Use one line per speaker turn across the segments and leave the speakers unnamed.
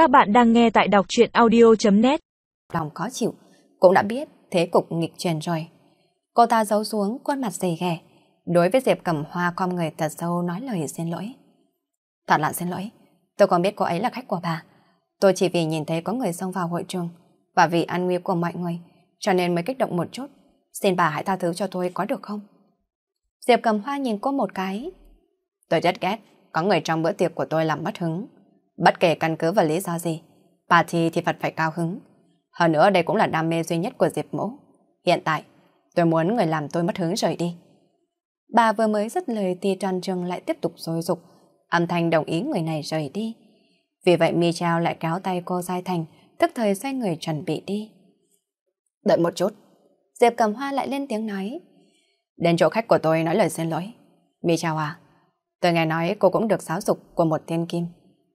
Các bạn đang nghe tại đọc chuyện audio.net
Lòng khó chịu, cũng đã biết thế cục nghịch truyền rồi. Cô ta giấu xuống khuôn mặt dày ghẻ, đối với Diệp Cẩm Hoa con người thật sâu nói lời xin lỗi. Thật là xin lỗi, tôi còn biết cô ấy là khách của bà. Tôi chỉ vì nhìn thấy có người xông vào hội trường và vì an nguy của mọi người, cho nên mới kích động một chút. Xin bà hãy tha thứ cho tôi có được không? Diệp cầm Hoa nhìn cô một cái. Tôi rất ghét, có người trong bữa tiệc của tôi làm mất hứng. Bất kể căn cứ và lý do gì, party thì Phật phải cao hứng. Hơn nữa đây cũng là đam mê duy nhất của Diệp Mẫu. Hiện tại, tôi muốn người làm tôi mất hứng rời đi. Bà vừa mới dứt lời thì tròn trường lại tiếp tục dối dục, âm thanh đồng ý người này rời đi. Vì vậy Michel lại kéo tay cô Giai Thành, tức thời xoay người chuẩn bị đi. Đợi một chút. Diệp cầm hoa lại lên tiếng nói. Đến chỗ khách của tôi nói lời xin lỗi. Michel à, tôi nghe nói cô cũng được giáo dục của một thiên kim.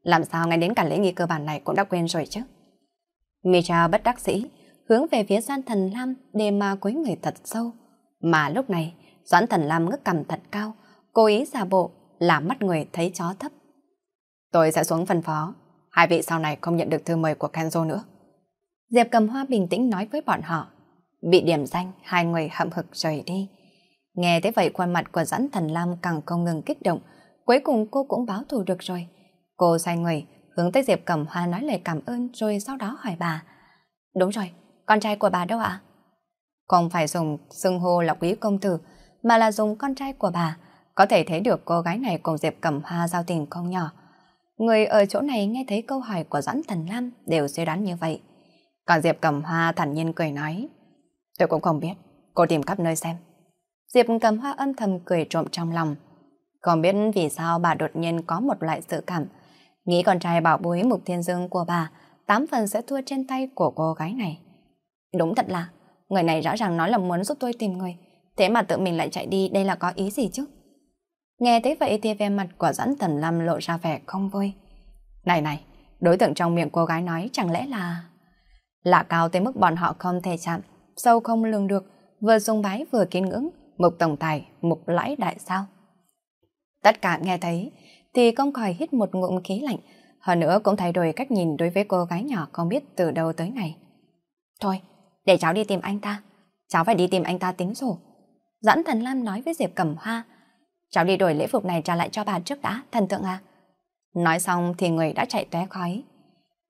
Làm sao ngay đến cả lễ nghi cơ bản này cũng đã quên rồi chứ? Michel bất đắc sĩ, hướng về phía Doan Thần Lam để mà quấy người thật sâu. Mà lúc này, Doãn Thần Lam ngước cầm thật cao, cố ý giả bộ, làm mắt người thấy chó thấp. Tôi sẽ xuống phân phó, hai vị sau này không nhận được thư mời của Kenzo nữa. Diệp cầm hoa bình tĩnh nói với bọn họ. Bị điểm danh, hai người hậm hực rời đi. Nghe thế vậy khuôn mặt của Doãn Thần Lam càng không ngừng kích động. Cuối cùng cô cũng báo thù được rồi. Cô xoay người, hướng tới Diệp Cẩm Hoa nói lời cảm ơn rồi sau đó hỏi bà. Đúng rồi, con trai của bà đâu ạ? Không phải dùng xưng hô là quý công tử, mà là dùng con trai của bà. Có thể thấy được cô gái này cùng Diệp Cẩm Hoa giao tình không nhỏ. Người ở chỗ này nghe thấy câu hỏi của Doãn Thần Lam đều suy đoán như vậy. Còn Diệp Cẩm Hoa thản nhiên cười nói. Tôi cũng không biết, cô tìm khắp nơi xem. Diệp Cẩm Hoa âm thầm cười trộm trong lòng. Không biết vì sao bà đột nhiên có một loại sự cảm Nghĩ con trai bảo bối mục thiên dương của bà, tám phần sẽ thua trên tay của cô gái này. Đúng thật là, người này rõ ràng nói là muốn giúp tôi tìm người, thế mà tự mình lại chạy đi, đây là có ý gì chứ? Nghe thế vậy thì vẻ mặt của dẫn tần lâm lộ ra vẻ không vui. Này này, đối tượng trong miệng cô gái nói chẳng lẽ là... Lạ cao tới mức bọn họ không thể chạm, sâu không lường được, vừa sung bái vừa kiên ngưỡng, mục tổng tài, mục lãi đại sao. Tất cả nghe thấy, thì không khỏi hít một ngụm khí lạnh, hơn nữa cũng thay đổi cách nhìn đối với cô gái nhỏ không biết từ đâu tới này. Thôi, để cháu đi tìm anh ta. Cháu phải đi tìm anh ta tính sổ. Doãn thần Lam nói với Diệp Cẩm Hoa. Cháu đi đổi lễ phục này trả lại cho bà trước đã, thần tượng à. Nói xong thì người đã chạy tóe khói.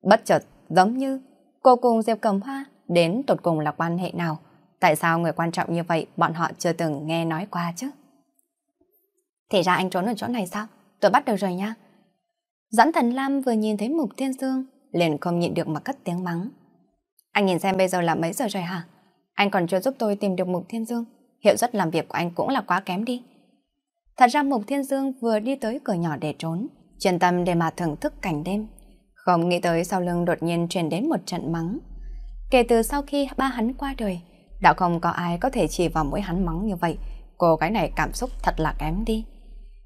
Bất chợt, giống như cô cùng Diệp Cẩm Hoa đến tột cùng là quan hệ nào. Tại sao người quan trọng như vậy bọn họ chưa từng nghe nói qua chứ? Thì ra anh trốn ở chỗ này sao? Tôi bắt đầu rồi nha. Doãn thần Lam vừa nhìn thấy Mục Thiên Dương, liền không nhịn được mà cất tiếng mắng. Anh nhìn xem bây giờ là mấy giờ rồi hả? Anh còn chưa giúp tôi tìm được Mục Thiên Dương, hiệu suất làm việc của anh cũng là quá kém đi. Thật ra Mục Thiên Dương vừa đi tới cửa nhỏ để trốn, chuyên tâm để mà thưởng thức cảnh đêm. Không nghĩ tới sau lưng đột nhiên truyền đến một trận mắng. Kể từ sau khi ba hắn qua đời, đã không có ai có thể chỉ vào mũi hắn mắng như vậy. Cô gái này cảm xúc thật là kém đi.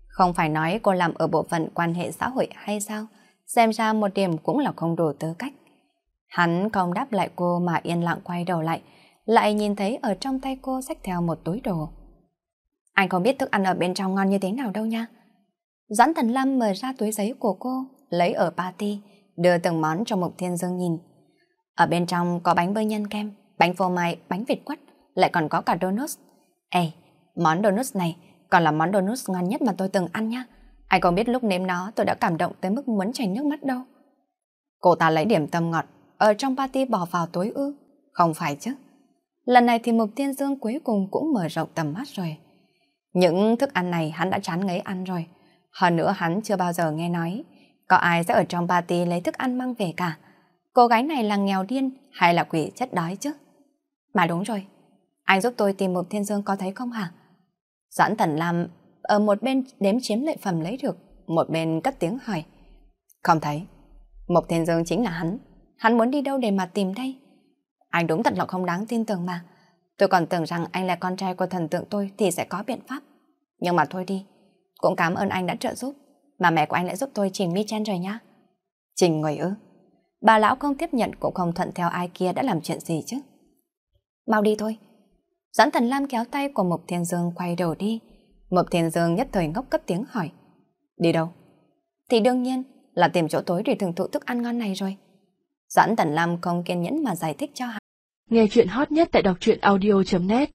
Không phải nói cô làm ở bộ phận quan hệ xã hội hay sao? Xem ra một điểm cũng là không đủ tư cách. Hắn không đáp lại cô mà yên lặng quay đầu lại, lại nhìn thấy ở trong tay cô xách theo một túi đồ. Anh không biết thức ăn ở bên trong ngon như thế nào đâu nha. Doãn Thần Lâm mở ra túi giấy của cô, lấy ở party, đưa từng món cho Mục Thiên Dương nhìn. Ở bên trong có bánh bơ nhân kem, bánh phô mai, bánh vịt quất, lại còn có cả donuts. Ê, món donuts này còn là món donuts ngon nhất mà tôi từng ăn nhá. Ai còn biết lúc nếm nó, tôi đã cảm động tới mức muốn chảy nước mắt đâu. Cô ta lấy điểm tâm ngọt ở trong party bỏ vào tối ư. Không phải chứ. Lần này thì Mục Thiên Dương cuối cùng cũng mở rộng tầm mắt rồi. Những thức ăn này hắn đã chán ngấy ăn rồi. Hơn nữa hắn chưa bao giờ nghe nói có ai sẽ ở trong party lấy thức ăn mang về cả. Cô gái này là nghèo điên hay là quỷ chất đói chứ? Mà đúng rồi. Anh giúp tôi tìm Mục Thiên Dương có thấy không hả? Doãn Thần Lam ở một bên đếm chiếm lợi phẩm lấy được, một bên cất tiếng hỏi. Không thấy. Mộc Thiên Dương chính là hắn. Hắn muốn đi đâu để mà tìm đây? Anh đúng thật là không đáng tin tưởng mà. Tôi còn tưởng rằng anh là con trai của thần tượng tôi thì sẽ có biện pháp. Nhưng mà thôi đi. Cũng cảm ơn anh đã trợ giúp. Mà mẹ của anh lại giúp tôi trình mi chen rồi nhá. Trình người ư? Bà lão không tiếp nhận cũng không thuận theo ai kia đã làm chuyện gì chứ. Mau đi thôi. Doãn Thần Lam kéo tay của Mộc Thiên Dương quay đầu đi. Mộc Thiên Dương nhất thời ngốc cất tiếng hỏi. Đi đâu? Thì đương nhiên là tìm chỗ tối để thưởng thụ thức ăn ngon này rồi. Doãn thần Lam không kiên nhẫn mà giải thích cho hắn.
Nghe chuyện hot nhất tại đọc truyện audio.net